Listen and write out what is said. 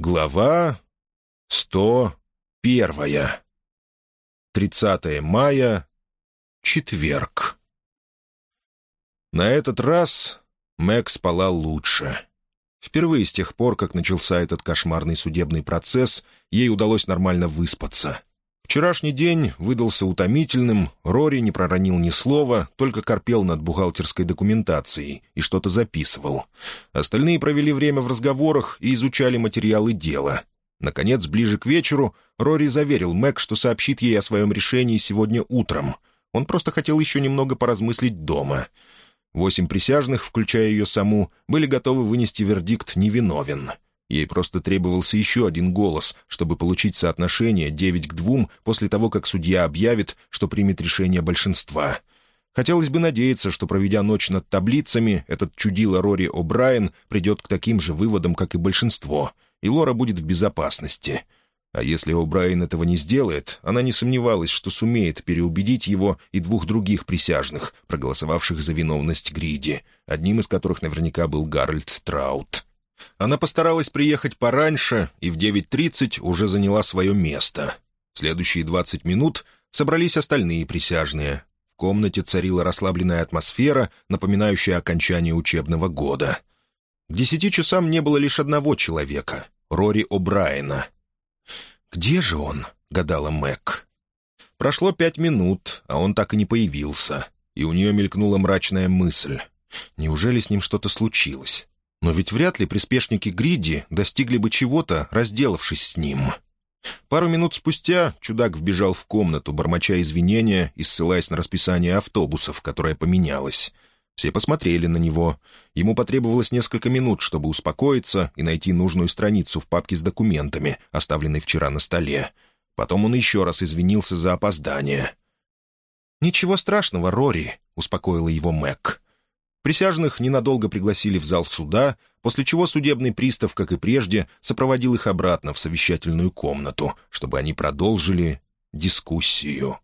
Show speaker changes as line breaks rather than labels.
Глава 101. 30 мая. Четверг. На этот раз Мэг спала лучше. Впервые с тех пор, как начался этот кошмарный судебный процесс, ей удалось нормально выспаться. Вчерашний день выдался утомительным, Рори не проронил ни слова, только корпел над бухгалтерской документацией и что-то записывал. Остальные провели время в разговорах и изучали материалы дела. Наконец, ближе к вечеру, Рори заверил Мэг, что сообщит ей о своем решении сегодня утром. Он просто хотел еще немного поразмыслить дома. Восемь присяжных, включая ее саму, были готовы вынести вердикт «невиновен». Ей просто требовался еще один голос, чтобы получить соотношение 9 к 2 после того, как судья объявит, что примет решение большинства. Хотелось бы надеяться, что, проведя ночь над таблицами, этот чудило Рори О'Брайен придет к таким же выводам, как и большинство, и Лора будет в безопасности. А если О'Брайен этого не сделает, она не сомневалась, что сумеет переубедить его и двух других присяжных, проголосовавших за виновность Гриди, одним из которых наверняка был Гарольд Траут. Она постаралась приехать пораньше и в 9.30 уже заняла свое место. В следующие 20 минут собрались остальные присяжные. В комнате царила расслабленная атмосфера, напоминающая окончание учебного года. К десяти часам не было лишь одного человека — Рори О'Брайена. «Где же он?» — гадала Мэг. Прошло пять минут, а он так и не появился, и у нее мелькнула мрачная мысль. Неужели с ним что-то случилось? Но ведь вряд ли приспешники Гриди достигли бы чего-то, разделавшись с ним. Пару минут спустя чудак вбежал в комнату, бормоча извинения и ссылаясь на расписание автобусов, которое поменялось. Все посмотрели на него. Ему потребовалось несколько минут, чтобы успокоиться и найти нужную страницу в папке с документами, оставленной вчера на столе. Потом он еще раз извинился за опоздание. «Ничего страшного, Рори», — успокоила его Мэг. Присяжных ненадолго пригласили в зал суда, после чего судебный пристав, как и прежде, сопроводил их обратно в совещательную комнату, чтобы они продолжили дискуссию.